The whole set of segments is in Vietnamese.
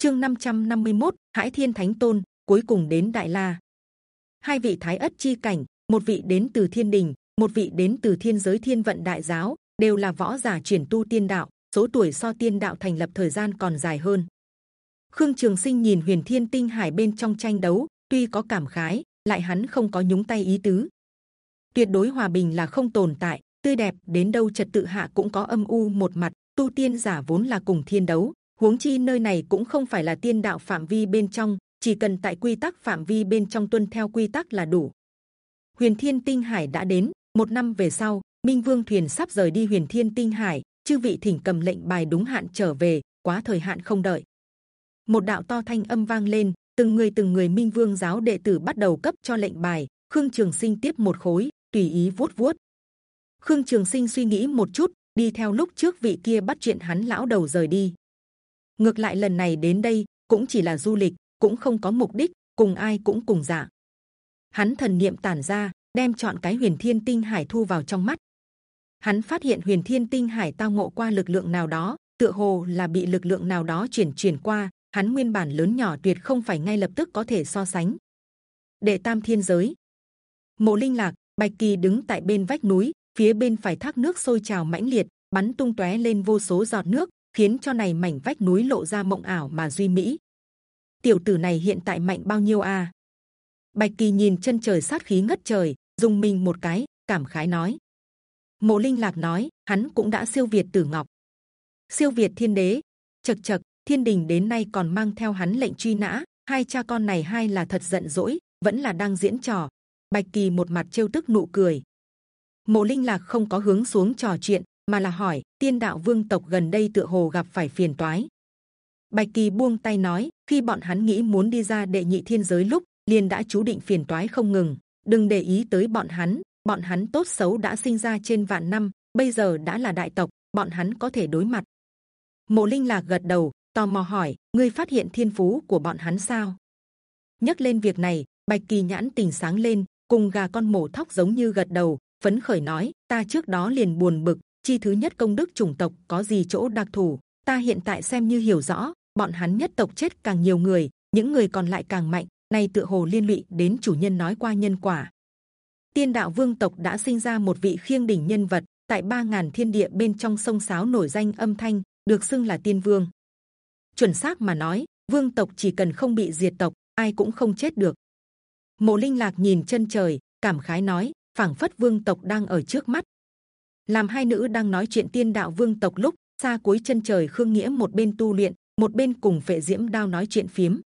Chương 551, Hải Thiên Thánh Tôn cuối cùng đến Đại La. Hai vị Thái ất chi cảnh, một vị đến từ Thiên Đình, một vị đến từ Thiên giới Thiên vận Đại giáo, đều là võ giả chuyển tu tiên đạo, số tuổi so tiên đạo thành lập thời gian còn dài hơn. Khương Trường Sinh nhìn Huyền Thiên Tinh Hải bên trong tranh đấu, tuy có cảm khái, lại hắn không có nhúng tay ý tứ. Tuyệt đối hòa bình là không tồn tại, tươi đẹp đến đâu trật tự hạ cũng có âm u một mặt. Tu tiên giả vốn là cùng thiên đấu, huống chi nơi này cũng không phải là tiên đạo phạm vi bên trong, chỉ cần tại quy tắc phạm vi bên trong tuân theo quy tắc là đủ. Huyền Thiên Tinh Hải đã đến, một năm về sau, Minh Vương thuyền sắp rời đi Huyền Thiên Tinh Hải, chư vị thỉnh cầm lệnh bài đúng hạn trở về, quá thời hạn không đợi. Một đạo to thanh âm vang lên, từng người từng người Minh Vương giáo đệ tử bắt đầu cấp cho lệnh bài. Khương Trường Sinh tiếp một khối, tùy ý vuốt vuốt. Khương Trường Sinh suy nghĩ một chút, đi theo lúc trước vị kia bắt chuyện hắn lão đầu rời đi. Ngược lại lần này đến đây cũng chỉ là du lịch, cũng không có mục đích, cùng ai cũng cùng dạ Hắn thần niệm tản ra, đem chọn cái huyền thiên tinh hải thu vào trong mắt. Hắn phát hiện huyền thiên tinh hải tao ngộ qua lực lượng nào đó, tựa hồ là bị lực lượng nào đó chuyển chuyển qua. Hắn nguyên bản lớn nhỏ tuyệt không phải ngay lập tức có thể so sánh. Đệ tam thiên giới, mộ linh lạc, bạch kỳ đứng tại bên vách núi, phía bên phải thác nước sôi trào mãnh liệt, bắn tung tóe lên vô số giọt nước, khiến cho này mảnh vách núi lộ ra mộng ảo mà duy mỹ. Tiểu tử này hiện tại mạnh bao nhiêu a? À? Bạch kỳ nhìn chân trời sát khí ngất trời, dùng mình một cái, cảm khái nói. Mộ Linh Lạc nói, hắn cũng đã siêu việt Tử Ngọc, siêu việt Thiên Đế. Chật chật, Thiên Đình đến nay còn mang theo hắn lệnh truy nã. Hai cha con này hai là thật giận dỗi, vẫn là đang diễn trò. Bạch Kỳ một mặt trêu tức nụ cười. Mộ Linh Lạc không có hướng xuống trò chuyện, mà là hỏi Tiên Đạo Vương tộc gần đây tựa hồ gặp phải phiền toái. Bạch Kỳ buông tay nói, khi bọn hắn nghĩ muốn đi ra đệ nhị thiên giới lúc, liền đã chú định phiền toái không ngừng. Đừng để ý tới bọn hắn, bọn hắn tốt xấu đã sinh ra trên vạn năm, bây giờ đã là đại tộc, bọn hắn có thể đối mặt. Mộ Linh lạc gật đầu, tò mò hỏi: ngươi phát hiện thiên phú của bọn hắn sao? Nhắc lên việc này, Bạch Kỳ nhãn tình sáng lên, cùng gà con mổ thóc giống như gật đầu, phấn khởi nói: ta trước đó liền buồn bực, chi thứ nhất công đức chủng tộc có gì chỗ đặc thù? Ta hiện tại xem như hiểu rõ, bọn hắn nhất tộc chết càng nhiều người, những người còn lại càng mạnh. nay tựa hồ liên lụy đến chủ nhân nói qua nhân quả. Tiên đạo vương tộc đã sinh ra một vị khiêng đỉnh nhân vật tại ba ngàn thiên địa bên trong sông sáo nổi danh âm thanh, được xưng là tiên vương. Chuẩn xác mà nói, vương tộc chỉ cần không bị diệt tộc, ai cũng không chết được. Mộ Linh lạc nhìn chân trời, cảm khái nói, phảng phất vương tộc đang ở trước mắt. Làm hai nữ đang nói chuyện tiên đạo vương tộc lúc xa cuối chân trời khương nghĩa một bên tu luyện, một bên cùng phệ diễm đao nói chuyện phiếm.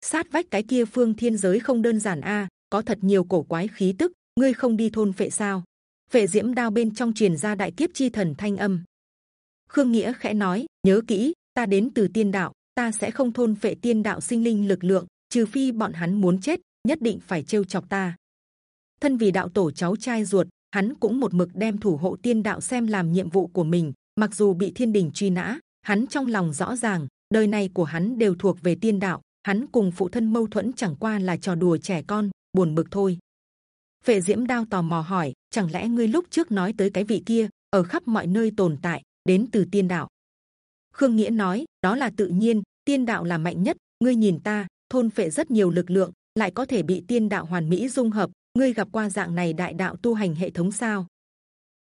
Sát vách cái kia phương thiên giới không đơn giản a, có thật nhiều cổ quái khí tức. Ngươi không đi thôn phệ sao? Phệ diễm đao bên trong truyền ra đại kiếp chi thần thanh âm. Khương nghĩa khẽ nói, nhớ kỹ, ta đến từ tiên đạo, ta sẽ không thôn phệ tiên đạo sinh linh lực lượng, trừ phi bọn hắn muốn chết, nhất định phải trêu chọc ta. Thân vì đạo tổ cháu trai ruột, hắn cũng một mực đem thủ hộ tiên đạo xem làm nhiệm vụ của mình. Mặc dù bị thiên đình truy nã, hắn trong lòng rõ ràng, đời này của hắn đều thuộc về tiên đạo. Hắn cùng phụ thân mâu thuẫn chẳng qua là trò đùa trẻ con, buồn bực thôi. Phệ Diễm Đao tò mò hỏi, chẳng lẽ ngươi lúc trước nói tới cái vị kia ở khắp mọi nơi tồn tại, đến từ tiên đạo? Khương Nghĩa nói, đó là tự nhiên, tiên đạo là mạnh nhất. Ngươi nhìn ta, thôn phệ rất nhiều lực lượng, lại có thể bị tiên đạo hoàn mỹ dung hợp. Ngươi gặp qua dạng này đại đạo tu hành hệ thống sao?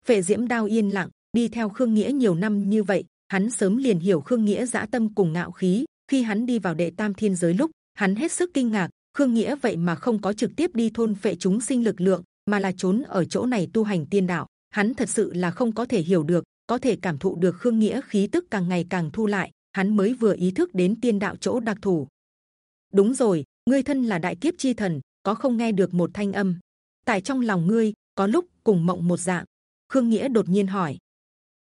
Phệ Diễm Đao yên lặng, đi theo Khương Nghĩa nhiều năm như vậy, hắn sớm liền hiểu Khương Nghĩa dã tâm cùng ngạo khí. Khi hắn đi vào đệ tam thiên giới lúc, hắn hết sức kinh ngạc. Khương Nghĩa vậy mà không có trực tiếp đi thôn phệ chúng sinh lực lượng, mà là trốn ở chỗ này tu hành tiên đạo. Hắn thật sự là không có thể hiểu được, có thể cảm thụ được Khương Nghĩa khí tức càng ngày càng thu lại. Hắn mới vừa ý thức đến tiên đạo chỗ đặc thù. Đúng rồi, ngươi thân là đại kiếp chi thần, có không nghe được một thanh âm? Tại trong lòng ngươi, có lúc cùng mộng một dạng. Khương Nghĩa đột nhiên hỏi.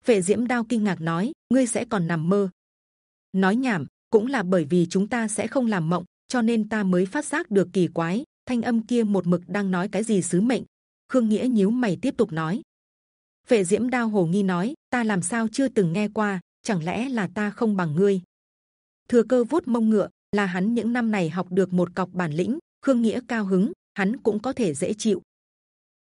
Vệ Diễm Đao kinh ngạc nói, ngươi sẽ còn nằm mơ? Nói nhảm, cũng là bởi vì chúng ta sẽ không làm mộng, cho nên ta mới phát giác được kỳ quái. Thanh âm kia một mực đang nói cái gì sứ mệnh? Khương Nghĩa nhíu mày tiếp tục nói. Vệ Diễm Đao hồ nghi nói, ta làm sao chưa từng nghe qua? Chẳng lẽ là ta không bằng ngươi? Thừa cơ vuốt mông ngựa là hắn những năm này học được một cọc bản lĩnh. Khương Nghĩa cao hứng, hắn cũng có thể dễ chịu.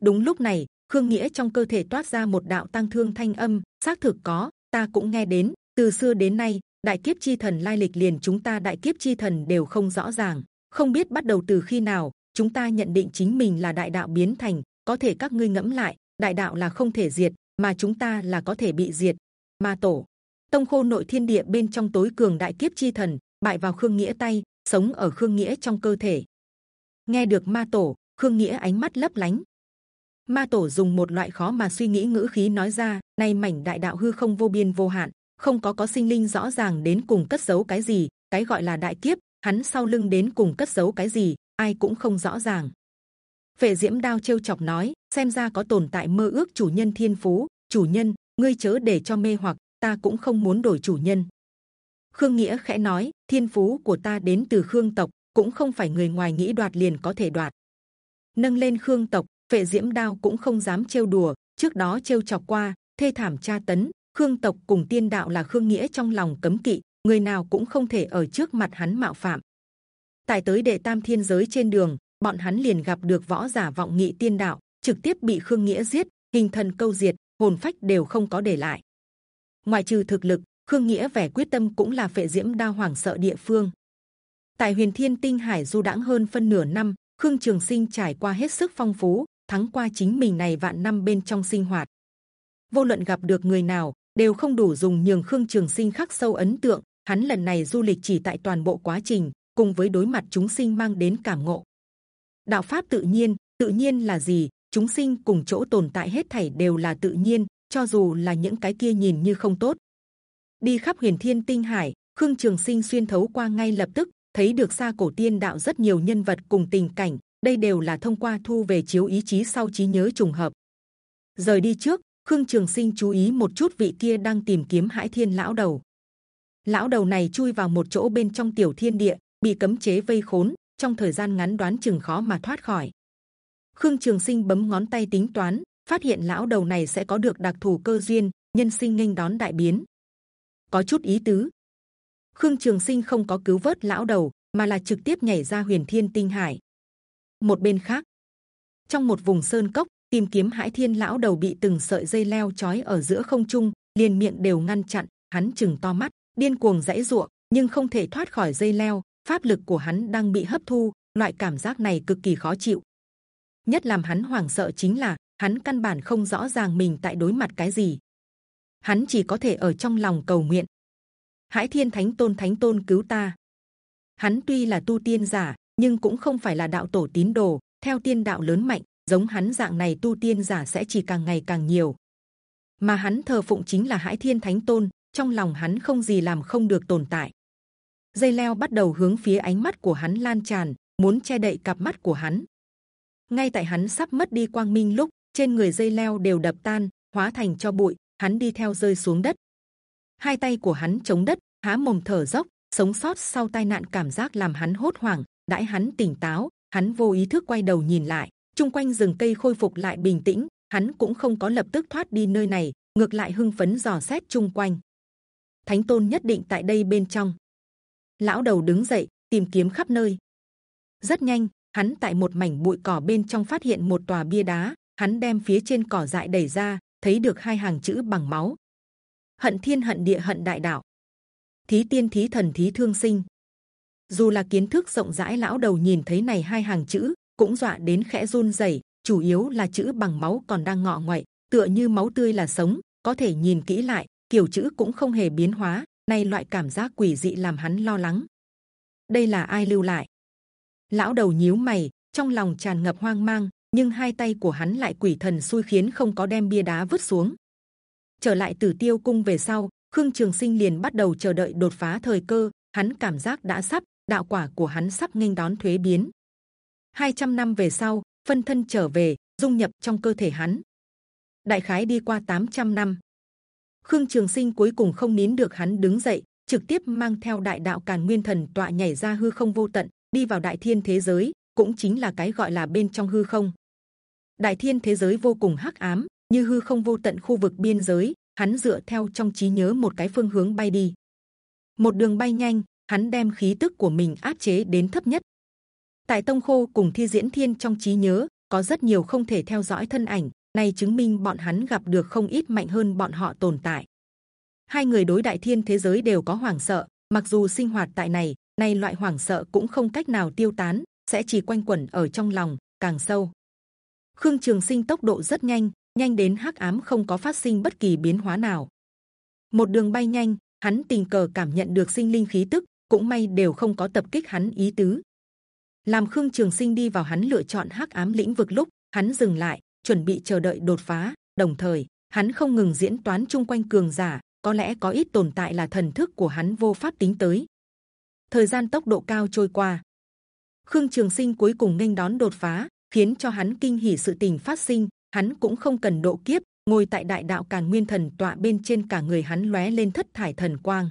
Đúng lúc này, Khương Nghĩa trong cơ thể toát ra một đạo tăng thương thanh âm, xác thực có, ta cũng nghe đến. Từ xưa đến nay, đại kiếp chi thần lai lịch liền chúng ta đại kiếp chi thần đều không rõ ràng, không biết bắt đầu từ khi nào chúng ta nhận định chính mình là đại đạo biến thành. Có thể các ngươi ngẫm lại, đại đạo là không thể diệt, mà chúng ta là có thể bị diệt. Ma tổ, tông khô nội thiên địa bên trong tối cường đại kiếp chi thần bại vào khương nghĩa tay, sống ở khương nghĩa trong cơ thể. Nghe được ma tổ, khương nghĩa ánh mắt lấp lánh. Ma tổ dùng một loại khó mà suy nghĩ ngữ khí nói ra: nay mảnh đại đạo hư không vô biên vô hạn, không có có sinh linh rõ ràng đến cùng cất giấu cái gì. Cái gọi là đại kiếp, hắn sau lưng đến cùng cất giấu cái gì, ai cũng không rõ ràng. Vệ diễm đao trêu chọc nói, xem ra có tồn tại mơ ước chủ nhân thiên phú. Chủ nhân, ngươi chớ để cho mê hoặc, ta cũng không muốn đổi chủ nhân. Khương Nghĩa khẽ nói, thiên phú của ta đến từ Khương tộc, cũng không phải người ngoài nghĩ đoạt liền có thể đoạt. Nâng lên Khương tộc, vệ diễm đao cũng không dám trêu đùa. Trước đó trêu chọc qua, thê thảm tra tấn, Khương tộc cùng tiên đạo là Khương Nghĩa trong lòng cấm kỵ, người nào cũng không thể ở trước mặt hắn mạo phạm. Tại tới đệ tam thiên giới trên đường, bọn hắn liền gặp được võ giả vọng nghị tiên đạo, trực tiếp bị Khương Nghĩa giết, hình thần câu diệt, hồn phách đều không có để lại. Ngoài trừ thực lực, Khương Nghĩa vẻ quyết tâm cũng là phệ diễm đao hoàng sợ địa phương. Tại Huyền Thiên Tinh Hải du đãng hơn phân nửa năm, Khương Trường Sinh trải qua hết sức phong phú, thắng qua chính mình này vạn năm bên trong sinh hoạt. Vô luận gặp được người nào, đều không đủ dùng nhường Khương Trường Sinh khắc sâu ấn tượng. Hắn lần này du lịch chỉ tại toàn bộ quá trình, cùng với đối mặt chúng sinh mang đến cảm ngộ. Đạo pháp tự nhiên, tự nhiên là gì? Chúng sinh cùng chỗ tồn tại hết thảy đều là tự nhiên, cho dù là những cái kia nhìn như không tốt. Đi khắp huyền thiên tinh hải, Khương Trường Sinh xuyên thấu qua ngay lập tức thấy được xa cổ tiên đạo rất nhiều nhân vật cùng tình cảnh. Đây đều là thông qua thu về chiếu ý chí sau trí nhớ trùng hợp. Rời đi trước, Khương Trường Sinh chú ý một chút vị kia đang tìm kiếm Hải Thiên lão đầu. Lão đầu này chui vào một chỗ bên trong tiểu thiên địa, bị cấm chế vây khốn, trong thời gian ngắn đoán chừng khó mà thoát khỏi. Khương Trường Sinh bấm ngón tay tính toán, phát hiện lão đầu này sẽ có được đặc thù cơ duyên, nhân sinh nghênh đón đại biến. Có chút ý tứ. Khương Trường Sinh không có cứu vớt lão đầu, mà là trực tiếp nhảy ra Huyền Thiên Tinh Hải. Một bên khác, trong một vùng sơn cốc, tìm kiếm Hải Thiên lão đầu bị từng sợi dây leo trói ở giữa không trung, liền miệng đều ngăn chặn. Hắn chừng to mắt, điên cuồng dãy rụa, nhưng không thể thoát khỏi dây leo. Pháp lực của hắn đang bị hấp thu, loại cảm giác này cực kỳ khó chịu. Nhất làm hắn hoảng sợ chính là hắn căn bản không rõ ràng mình tại đối mặt cái gì. Hắn chỉ có thể ở trong lòng cầu nguyện. Hải Thiên Thánh Tôn Thánh Tôn cứu ta. Hắn tuy là tu tiên giả, nhưng cũng không phải là đạo tổ tín đồ. Theo tiên đạo lớn mạnh, giống hắn dạng này tu tiên giả sẽ chỉ càng ngày càng nhiều. Mà hắn thờ phụng chính là Hải Thiên Thánh Tôn. Trong lòng hắn không gì làm không được tồn tại. Dây leo bắt đầu hướng phía ánh mắt của hắn lan tràn, muốn che đậy cặp mắt của hắn. Ngay tại hắn sắp mất đi quang minh lúc, trên người dây leo đều đập tan, hóa thành cho bụi. Hắn đi theo rơi xuống đất. Hai tay của hắn chống đất, há mồm thở dốc. Sống sót sau tai nạn cảm giác làm hắn hốt hoảng. Đãi hắn tỉnh táo, hắn vô ý thức quay đầu nhìn lại. Trung quanh rừng cây khôi phục lại bình tĩnh. Hắn cũng không có lập tức thoát đi nơi này, ngược lại hưng phấn dò xét chung quanh. Thánh tôn nhất định tại đây bên trong. Lão đầu đứng dậy, tìm kiếm khắp nơi. Rất nhanh, hắn tại một mảnh bụi cỏ bên trong phát hiện một tòa bia đá. Hắn đem phía trên cỏ dại đẩy ra, thấy được hai hàng chữ bằng máu. Hận thiên hận địa hận đại đạo. Thí tiên thí thần thí thương sinh. Dù là kiến thức rộng rãi lão đầu nhìn thấy này hai hàng chữ cũng dọa đến khẽ run rẩy. Chủ yếu là chữ bằng máu còn đang ngọ ngoại, tựa như máu tươi là sống. Có thể nhìn kỹ lại, kiểu chữ cũng không hề biến hóa. Này loại cảm giác quỷ dị làm hắn lo lắng. Đây là ai lưu lại? Lão đầu nhíu mày, trong lòng tràn ngập hoang mang, nhưng hai tay của hắn lại quỷ thần xui khiến không có đem bia đá vứt xuống. Trở lại Tử Tiêu Cung về sau, Khương Trường Sinh liền bắt đầu chờ đợi đột phá thời cơ. Hắn cảm giác đã sắp, đạo quả của hắn sắp nghênh đón thuế biến. 200 năm về sau, phân thân trở về, dung nhập trong cơ thể hắn. Đại khái đi qua 800 năm, Khương Trường Sinh cuối cùng không nín được hắn đứng dậy, trực tiếp mang theo đại đạo càn nguyên thần tọa nhảy ra hư không vô tận, đi vào đại thiên thế giới, cũng chính là cái gọi là bên trong hư không. Đại thiên thế giới vô cùng hắc ám, như hư không vô tận khu vực biên giới. Hắn dựa theo trong trí nhớ một cái phương hướng bay đi, một đường bay nhanh, hắn đem khí tức của mình áp chế đến thấp nhất. Tại tông khô cùng thi diễn thiên trong trí nhớ có rất nhiều không thể theo dõi thân ảnh, này chứng minh bọn hắn gặp được không ít mạnh hơn bọn họ tồn tại. hai người đối đại thiên thế giới đều có hoảng sợ mặc dù sinh hoạt tại này nay loại hoảng sợ cũng không cách nào tiêu tán sẽ chỉ quanh quẩn ở trong lòng càng sâu khương trường sinh tốc độ rất nhanh nhanh đến hắc ám không có phát sinh bất kỳ biến hóa nào. Một đường bay nhanh, hắn tình cờ cảm nhận được sinh linh khí tức, cũng may đều không có tập kích hắn ý tứ. Làm khương trường sinh đi vào hắn lựa chọn hắc ám lĩnh vực lúc, hắn dừng lại, chuẩn bị chờ đợi đột phá. Đồng thời, hắn không ngừng diễn toán chung quanh cường giả, có lẽ có ít tồn tại là thần thức của hắn vô pháp tính tới. Thời gian tốc độ cao trôi qua. Khương trường sinh cuối cùng nghênh đón đột phá, khiến cho hắn kinh hỉ sự tình phát sinh hắn cũng không cần độ kiếp, ngồi tại đại đạo càn nguyên thần tọa bên trên cả người hắn lóe lên thất thải thần quang.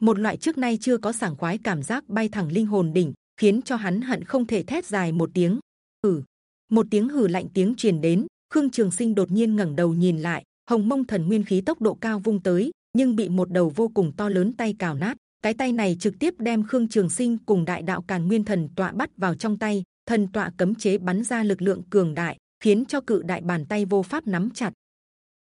Một loại trước nay chưa có sảng khoái cảm giác bay thẳng linh hồn đỉnh, khiến cho hắn hận không thể thét dài một tiếng. Hừ một tiếng hừ lạnh tiếng truyền đến, khương trường sinh đột nhiên ngẩng đầu nhìn lại, hồng mông thần nguyên khí tốc độ cao vung tới, nhưng bị một đầu vô cùng to lớn tay cào nát. Cái tay này trực tiếp đem khương trường sinh cùng đại đạo càn nguyên thần tọa bắt vào trong tay, thần tọa cấm chế bắn ra lực lượng cường đại khiến cho cự đại bàn tay vô pháp nắm chặt.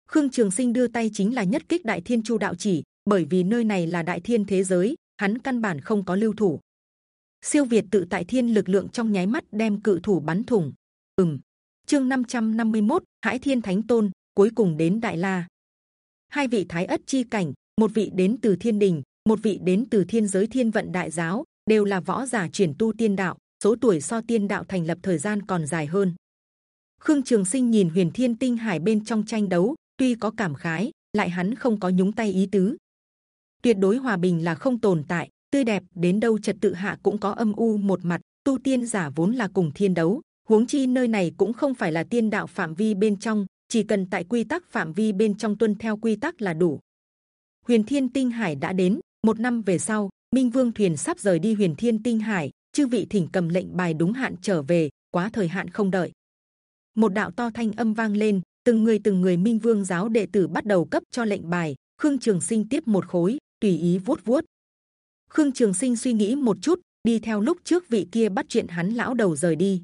Khương trường sinh đưa tay chính là nhất kích đại thiên chu đạo chỉ bởi vì nơi này là đại thiên thế giới hắn căn bản không có lưu thủ. Siêu việt tự tại thiên lực lượng trong nháy mắt đem cự thủ bắn thủng. Ừm. Chương 551, hải thiên thánh tôn cuối cùng đến đại la. Hai vị thái ất chi cảnh một vị đến từ thiên đình một vị đến từ thiên giới thiên vận đại giáo đều là võ giả chuyển tu tiên đạo số tuổi so tiên đạo thành lập thời gian còn dài hơn khương trường sinh nhìn huyền thiên tinh hải bên trong tranh đấu, tuy có cảm khái, lại hắn không có nhúng tay ý tứ. Tuyệt đối hòa bình là không tồn tại, tươi đẹp, đến đâu trật tự hạ cũng có âm u một mặt, tu tiên giả vốn là cùng thiên đấu, huống chi nơi này cũng không phải là tiên đạo phạm vi bên trong, chỉ cần tại quy tắc phạm vi bên trong tuân theo quy tắc là đủ. Huyền thiên tinh hải đã đến, một năm về sau, minh vương thuyền sắp rời đi huyền thiên tinh hải, chư vị thỉnh cầm lệnh bài đúng hạn trở về, quá thời hạn không đợi một đạo to thanh âm vang lên, từng người từng người minh vương giáo đệ tử bắt đầu cấp cho lệnh bài, khương trường sinh tiếp một khối, tùy ý vuốt vuốt. Khương trường sinh suy nghĩ một chút, đi theo lúc trước vị kia bắt chuyện hắn lão đầu rời đi.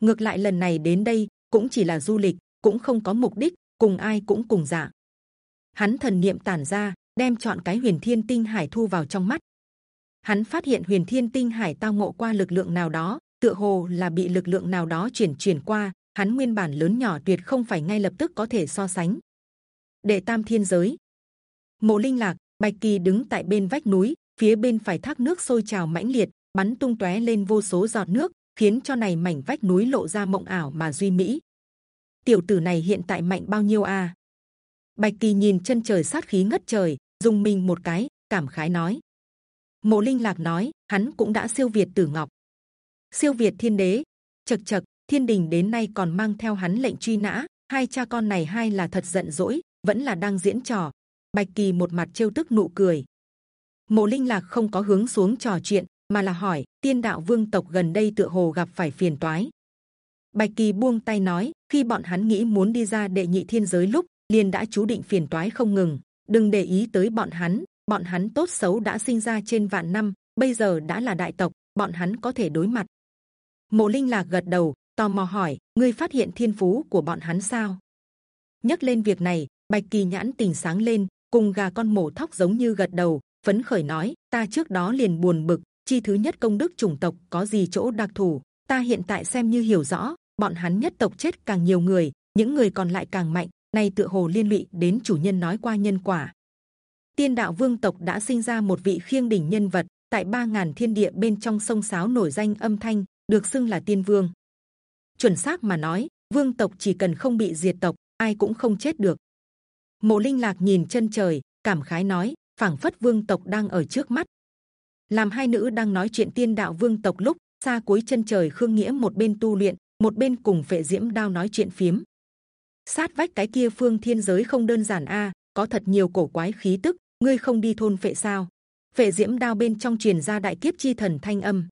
Ngược lại lần này đến đây, cũng chỉ là du lịch, cũng không có mục đích, cùng ai cũng cùng dạ. Hắn thần niệm tản ra, đem chọn cái huyền thiên tinh hải thu vào trong mắt. Hắn phát hiện huyền thiên tinh hải tao ngộ qua lực lượng nào đó, tựa hồ là bị lực lượng nào đó chuyển chuyển qua hắn nguyên bản lớn nhỏ tuyệt không phải ngay lập tức có thể so sánh. Đệ tam thiên giới. Mộ linh lạc, bạch kỳ đứng tại bên vách núi, phía bên phải thác nước sôi trào mãnh liệt, bắn tung tóe lên vô số giọt nước, khiến cho này mảnh vách núi lộ ra mộng ảo mà duy mỹ. Tiểu tử này hiện tại mạnh bao nhiêu a bạch kỳ nhìn chân trời sát khí ngất trời, dùng mình một cái, cảm khái nói. Mộ linh lạc nói, hắn cũng đã siêu việt tử ngọc. Siêu việt thiên đế. Chật chật thiên đình đến nay còn mang theo hắn lệnh truy nã, hai cha con này hai là thật giận dỗi, vẫn là đang diễn trò. Bạch kỳ một mặt trêu tức nụ cười. Mộ linh lạc không có hướng xuống trò chuyện, mà là hỏi, tiên đạo vương tộc gần đây tựa hồ gặp phải phiền toái? Bạch kỳ buông tay nói, khi bọn hắn nghĩ muốn đi ra đệ nhị thiên giới lúc, liền đã chú định phiền toái không ngừng. Đừng để ý tới bọn hắn bọn hắn tốt xấu đã sinh ra trên vạn năm, bây giờ đã là đại tộc, bọn hắn có thể đối mặt. Mộ linh lạc gật đầu tò mò hỏi, ngươi phát hiện thiên phú của bọn hắn sao? Nhắc lên việc này, bạch kỳ nhãn tình sáng lên, cùng gà con mổ thóc giống như gật đầu, phấn khởi nói, ta trước đó liền buồn bực, chi thứ nhất công đức chủng tộc có gì chỗ đặc thù? Ta hiện tại xem như hiểu rõ, bọn hắn nhất tộc chết càng nhiều người, những người còn lại càng mạnh này tựa hồ liên lụy đến chủ nhân nói qua nhân quả. Tiên đạo vương tộc đã sinh ra một vị khiêng đỉnh nhân vật, tại ba ngàn thiên địa bên trong sông sáo nổi danh âm thanh, được xưng là tiên vương chuẩn xác mà nói, vương tộc chỉ cần không bị diệt tộc, ai cũng không chết được. Mộ linh lạc nhìn chân trời, cảm khái nói, phảng phất vương tộc đang ở trước mắt. Làm hai nữ đang nói chuyện tiên đạo vương tộc lúc, xa cuối chân trời khương nghĩa một bên tu luyện, một bên cùng phệ diễm đao nói chuyện phiếm. Sát vách cái kia phương thiên giới không đơn giản a, có thật nhiều cổ quái khí tức, ngươi không đi thôn phệ sao? Phệ diễm đao bên trong truyền ra đại kiếp chi thần thanh âm.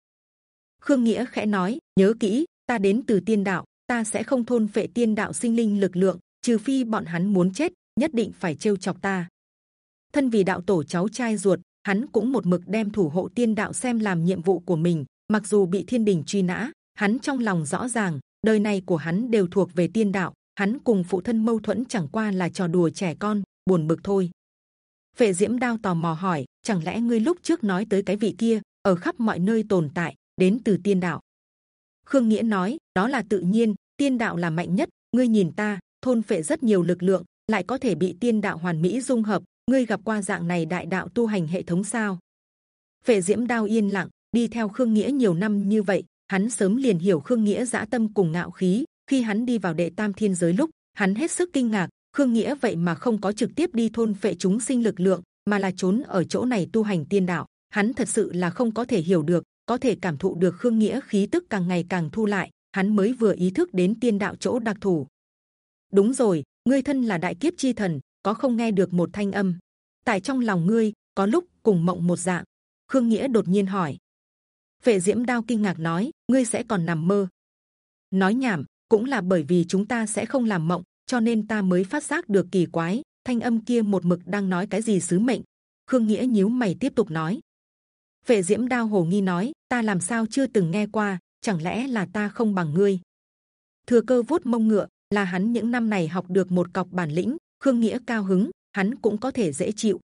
Khương nghĩa khẽ nói, nhớ kỹ ta đến từ tiên đạo ta sẽ không thôn phệ tiên đạo sinh linh lực lượng trừ phi bọn hắn muốn chết nhất định phải trêu chọc ta thân vì đạo tổ cháu trai ruột hắn cũng một mực đem thủ hộ tiên đạo xem làm nhiệm vụ của mình mặc dù bị thiên đình truy nã hắn trong lòng rõ ràng đời này của hắn đều thuộc về tiên đạo hắn cùng phụ thân mâu thuẫn chẳng qua là trò đùa trẻ con buồn bực thôi Vệ Diễm Đao tò mò hỏi, chẳng lẽ ngươi lúc trước nói tới cái vị kia ở khắp mọi nơi tồn tại, đến từ tiên đạo? Khương Nghĩa nói, đó là tự nhiên, tiên đạo là mạnh nhất. Ngươi nhìn ta, thôn phệ rất nhiều lực lượng, lại có thể bị tiên đạo hoàn mỹ dung hợp. Ngươi gặp qua dạng này đại đạo tu hành hệ thống sao? Vệ Diễm Đao yên lặng, đi theo Khương Nghĩa nhiều năm như vậy, hắn sớm liền hiểu Khương Nghĩa dã tâm cùng ngạo khí. Khi hắn đi vào đệ tam thiên giới lúc, hắn hết sức kinh ngạc. Khương Nghĩa vậy mà không có trực tiếp đi thôn phệ chúng sinh lực lượng, mà là trốn ở chỗ này tu hành tiên đạo. Hắn thật sự là không có thể hiểu được, có thể cảm thụ được Khương Nghĩa khí tức càng ngày càng thu lại, hắn mới vừa ý thức đến tiên đạo chỗ đặc thù. Đúng rồi, ngươi thân là đại kiếp chi thần, có không nghe được một thanh âm? Tại trong lòng ngươi có lúc cùng mộng một dạng. Khương Nghĩa đột nhiên hỏi. Vệ Diễm Đao kinh ngạc nói, ngươi sẽ còn nằm mơ? Nói nhảm, cũng là bởi vì chúng ta sẽ không làm mộng, cho nên ta mới phát giác được kỳ quái. Thanh âm kia một mực đang nói cái gì sứ mệnh? Khương Nghĩa nhíu mày tiếp tục nói. Vệ Diễm Đao hồ nghi nói, ta làm sao chưa từng nghe qua? Chẳng lẽ là ta không bằng ngươi? Thừa cơ vuốt mông ngựa là hắn những năm này học được một cọc bản lĩnh. Khương Nghĩa cao hứng, hắn cũng có thể dễ chịu.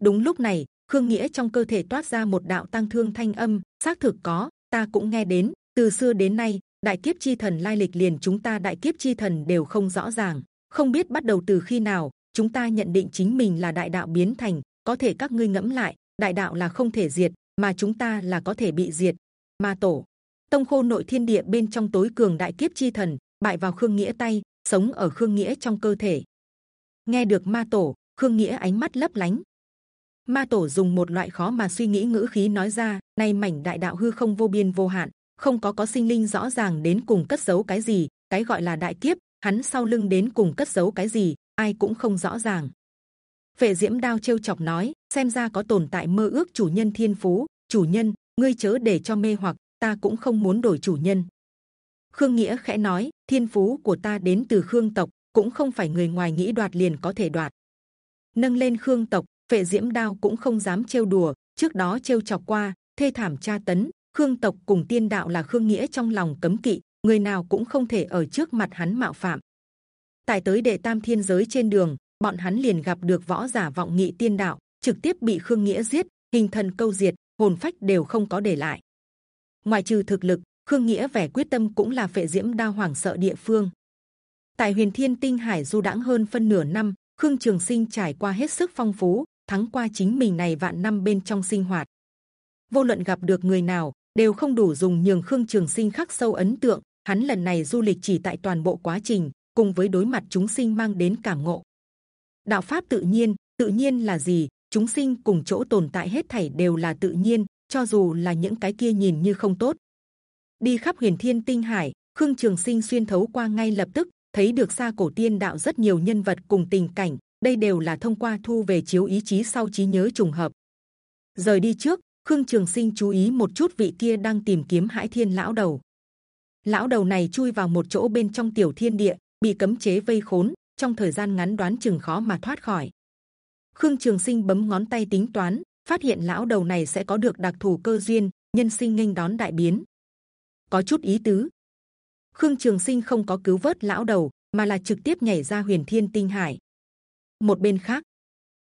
Đúng lúc này, Khương Nghĩa trong cơ thể toát ra một đạo tăng thương thanh âm, xác thực có, ta cũng nghe đến. Từ xưa đến nay, đại kiếp chi thần lai lịch liền chúng ta đại kiếp chi thần đều không rõ ràng, không biết bắt đầu từ khi nào chúng ta nhận định chính mình là đại đạo biến thành. Có thể các ngươi ngẫm lại, đại đạo là không thể diệt, mà chúng ta là có thể bị diệt. Ma tổ, tông khô nội thiên địa bên trong tối cường đại kiếp chi thần bại vào khương nghĩa tay, sống ở khương nghĩa trong cơ thể. Nghe được ma tổ, khương nghĩa ánh mắt lấp lánh. Ma tổ dùng một loại khó mà suy nghĩ ngữ khí nói ra: nay mảnh đại đạo hư không vô biên vô hạn, không có có sinh linh rõ ràng đến cùng cất giấu cái gì. Cái gọi là đại kiếp, hắn sau lưng đến cùng cất giấu cái gì, ai cũng không rõ ràng. Vệ diễm đao trêu chọc nói, xem ra có tồn tại mơ ước chủ nhân thiên phú. Chủ nhân, ngươi chớ để cho mê hoặc, ta cũng không muốn đổi chủ nhân. Khương Nghĩa khẽ nói, thiên phú của ta đến từ Khương tộc, cũng không phải người ngoài nghĩ đoạt liền có thể đoạt. Nâng lên Khương tộc, vệ diễm đao cũng không dám trêu đùa. Trước đó trêu chọc qua, thê thảm tra tấn. Khương tộc cùng tiên đạo là Khương Nghĩa trong lòng cấm kỵ, người nào cũng không thể ở trước mặt hắn mạo phạm. Tại tới đệ tam thiên giới trên đường, bọn hắn liền gặp được võ giả vọng nghị tiên đạo, trực tiếp bị Khương Nghĩa giết, hình thần câu diệt, hồn phách đều không có để lại. Ngoài trừ thực lực, Khương Nghĩa vẻ quyết tâm cũng là phệ diễm đa hoàng sợ địa phương. Tại Huyền Thiên Tinh Hải du đãng hơn phân nửa năm, Khương Trường Sinh trải qua hết sức phong phú, thắng qua chính mình này vạn năm bên trong sinh hoạt. Vô luận gặp được người nào, đều không đủ dùng nhường Khương Trường Sinh khắc sâu ấn tượng. Hắn lần này du lịch chỉ tại toàn bộ quá trình, cùng với đối mặt chúng sinh mang đến cảm ngộ. Đạo pháp tự nhiên, tự nhiên là gì? Chúng sinh cùng chỗ tồn tại hết thảy đều là tự nhiên, cho dù là những cái kia nhìn như không tốt. Đi khắp huyền thiên tinh hải, khương trường sinh xuyên thấu qua ngay lập tức thấy được xa cổ tiên đạo rất nhiều nhân vật cùng tình cảnh. Đây đều là thông qua thu về chiếu ý chí sau trí nhớ trùng hợp. Rời đi trước, khương trường sinh chú ý một chút vị kia đang tìm kiếm hải thiên lão đầu. Lão đầu này chui vào một chỗ bên trong tiểu thiên địa, bị cấm chế vây khốn, trong thời gian ngắn đoán chừng khó mà thoát khỏi. Khương Trường Sinh bấm ngón tay tính toán, phát hiện lão đầu này sẽ có được đặc thù cơ duyên, nhân sinh nghênh đón đại biến. Có chút ý tứ. Khương Trường Sinh không có cứu vớt lão đầu, mà là trực tiếp nhảy ra Huyền Thiên Tinh Hải. Một bên khác,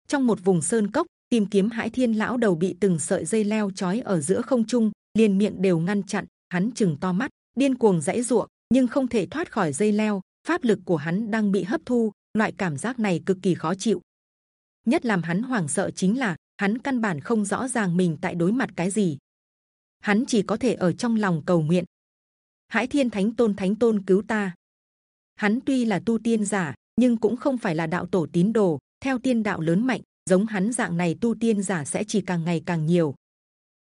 trong một vùng sơn cốc, tìm kiếm Hải Thiên lão đầu bị từng sợi dây leo trói ở giữa không trung, liền miệng đều ngăn chặn. Hắn chừng to mắt, điên cuồng dãy ruộng, nhưng không thể thoát khỏi dây leo. Pháp lực của hắn đang bị hấp thu, loại cảm giác này cực kỳ khó chịu. Nhất làm hắn hoảng sợ chính là hắn căn bản không rõ ràng mình tại đối mặt cái gì. Hắn chỉ có thể ở trong lòng cầu nguyện. hãy Thiên Thánh Tôn Thánh Tôn cứu ta. Hắn tuy là tu tiên giả, nhưng cũng không phải là đạo tổ tín đồ. Theo tiên đạo lớn mạnh, giống hắn dạng này tu tiên giả sẽ chỉ càng ngày càng nhiều.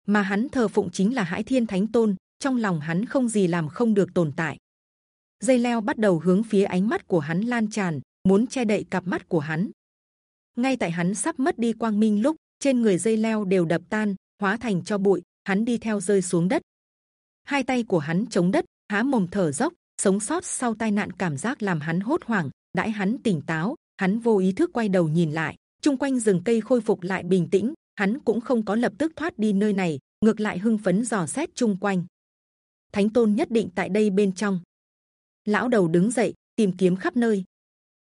Mà hắn thờ phụng chính là Hải Thiên Thánh Tôn. Trong lòng hắn không gì làm không được tồn tại. Dây leo bắt đầu hướng phía ánh mắt của hắn lan tràn, muốn che đậy cặp mắt của hắn. Ngay tại hắn sắp mất đi quang minh lúc, trên người dây leo đều đập tan, hóa thành cho bụi. Hắn đi theo rơi xuống đất. Hai tay của hắn chống đất, há mồm thở dốc. Sống sót sau tai nạn cảm giác làm hắn hốt hoảng. Đãi hắn tỉnh táo, hắn vô ý thức quay đầu nhìn lại. Trung quanh rừng cây khôi phục lại bình tĩnh. Hắn cũng không có lập tức thoát đi nơi này, ngược lại hưng phấn dò xét chung quanh. Thánh tôn nhất định tại đây bên trong. Lão đầu đứng dậy, tìm kiếm khắp nơi.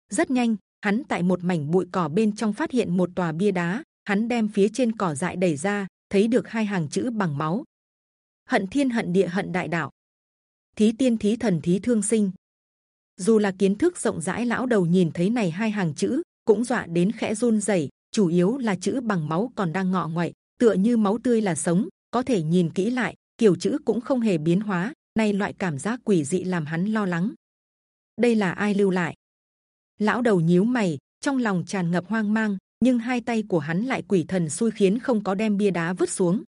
Rất nhanh, hắn tại một mảnh bụi cỏ bên trong phát hiện một tòa bia đá. Hắn đem phía trên cỏ dại đẩy ra, thấy được hai hàng chữ bằng máu. Hận thiên hận địa hận đại đạo. Thí tiên, thí thần, thí thương sinh. Dù là kiến thức rộng rãi, lão đầu nhìn thấy này hai hàng chữ, cũng dọa đến khẽ run rẩy. Chủ yếu là chữ bằng máu còn đang ngọ ngoại, tựa như máu tươi là sống, có thể nhìn kỹ lại, kiểu chữ cũng không hề biến hóa. Nay loại cảm giác quỷ dị làm hắn lo lắng. Đây là ai lưu lại? Lão đầu nhíu mày, trong lòng tràn ngập hoang mang, nhưng hai tay của hắn lại quỷ thần xui khiến không có đem bia đá vứt xuống.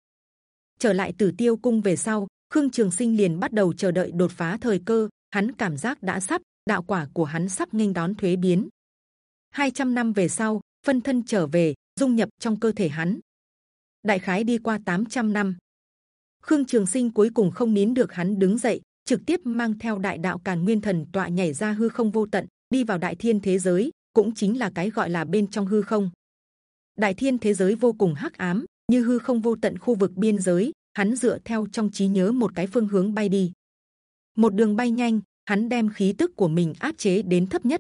Trở lại tử tiêu cung về sau, khương trường sinh liền bắt đầu chờ đợi đột phá thời cơ. Hắn cảm giác đã sắp, đạo quả của hắn sắp nghênh đón thuế biến. 200 năm về sau, phân thân trở về, dung nhập trong cơ thể hắn. Đại khái đi qua 800 năm. Khương trường sinh cuối cùng không nín được hắn đứng dậy, trực tiếp mang theo đại đạo càn nguyên thần tọa nhảy ra hư không vô tận đi vào đại thiên thế giới, cũng chính là cái gọi là bên trong hư không. Đại thiên thế giới vô cùng hắc ám, như hư không vô tận khu vực biên giới, hắn dựa theo trong trí nhớ một cái phương hướng bay đi. Một đường bay nhanh, hắn đem khí tức của mình áp chế đến thấp nhất.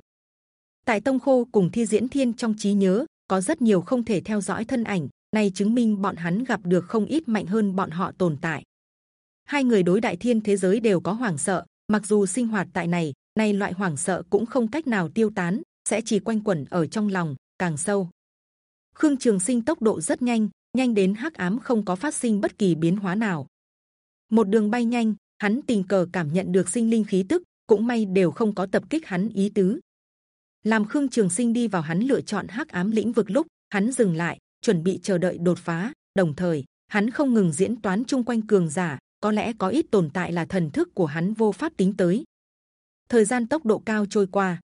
Tại tông khô cùng thi diễn thiên trong trí nhớ, có rất nhiều không thể theo dõi thân ảnh, này chứng minh bọn hắn gặp được không ít mạnh hơn bọn họ tồn tại. Hai người đối đại thiên thế giới đều có hoảng sợ, mặc dù sinh hoạt tại này nay loại hoảng sợ cũng không cách nào tiêu tán, sẽ chỉ quanh quẩn ở trong lòng, càng sâu. Khương trường sinh tốc độ rất nhanh nhanh đến hắc ám không có phát sinh bất kỳ biến hóa nào. Một đường bay nhanh, hắn tình cờ cảm nhận được sinh linh khí tức, cũng may đều không có tập kích hắn ý tứ. Làm khương trường sinh đi vào hắn lựa chọn hắc ám lĩnh vực lúc, hắn dừng lại, chuẩn bị chờ đợi đột phá. Đồng thời, hắn không ngừng diễn toán chung quanh cường giả, có lẽ có ít tồn tại là thần thức của hắn vô pháp tính tới thời gian tốc độ cao trôi qua.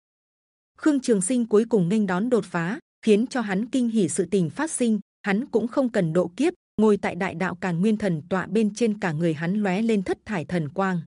Khương trường sinh cuối cùng nghênh đón đột phá, khiến cho hắn kinh hỉ sự tình phát sinh. Hắn cũng không cần độ kiếp, ngồi tại đại đạo càn nguyên thần tọa bên trên cả người hắn lóe lên thất thải thần quang.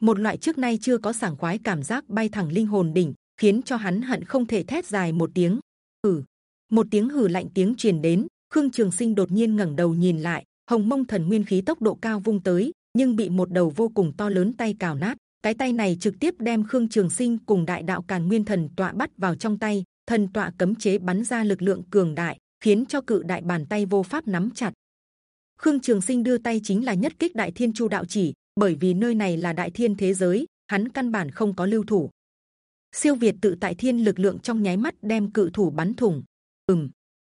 Một loại trước nay chưa có sảng khoái cảm giác bay thẳng linh hồn đỉnh, khiến cho hắn hận không thể thét dài một tiếng. Hừ một tiếng hừ lạnh tiếng truyền đến, khương trường sinh đột nhiên ngẩng đầu nhìn lại, hồng mông thần nguyên khí tốc độ cao vung tới, nhưng bị một đầu vô cùng to lớn tay cào nát cái tay này trực tiếp đem khương trường sinh cùng đại đạo càn nguyên thần tọa bắt vào trong tay, thần tọa cấm chế bắn ra lực lượng cường đại, khiến cho cự đại bàn tay vô pháp nắm chặt. Khương trường sinh đưa tay chính là nhất kích đại thiên chu đạo chỉ, bởi vì nơi này là đại thiên thế giới, hắn căn bản không có lưu thủ. Siêu việt tự tại thiên lực lượng trong nháy mắt đem cự thủ bắn thủng. Ừm.